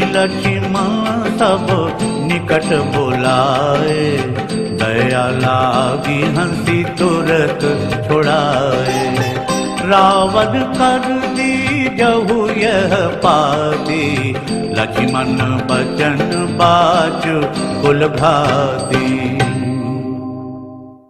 रानी लक्ष्मा तब निकट बोलाए। दया लागी हंसी तुरत छुड़ाए। रावण कर दी जहु यह पाती। लक्ष्मण बचन बाच कुल भाती।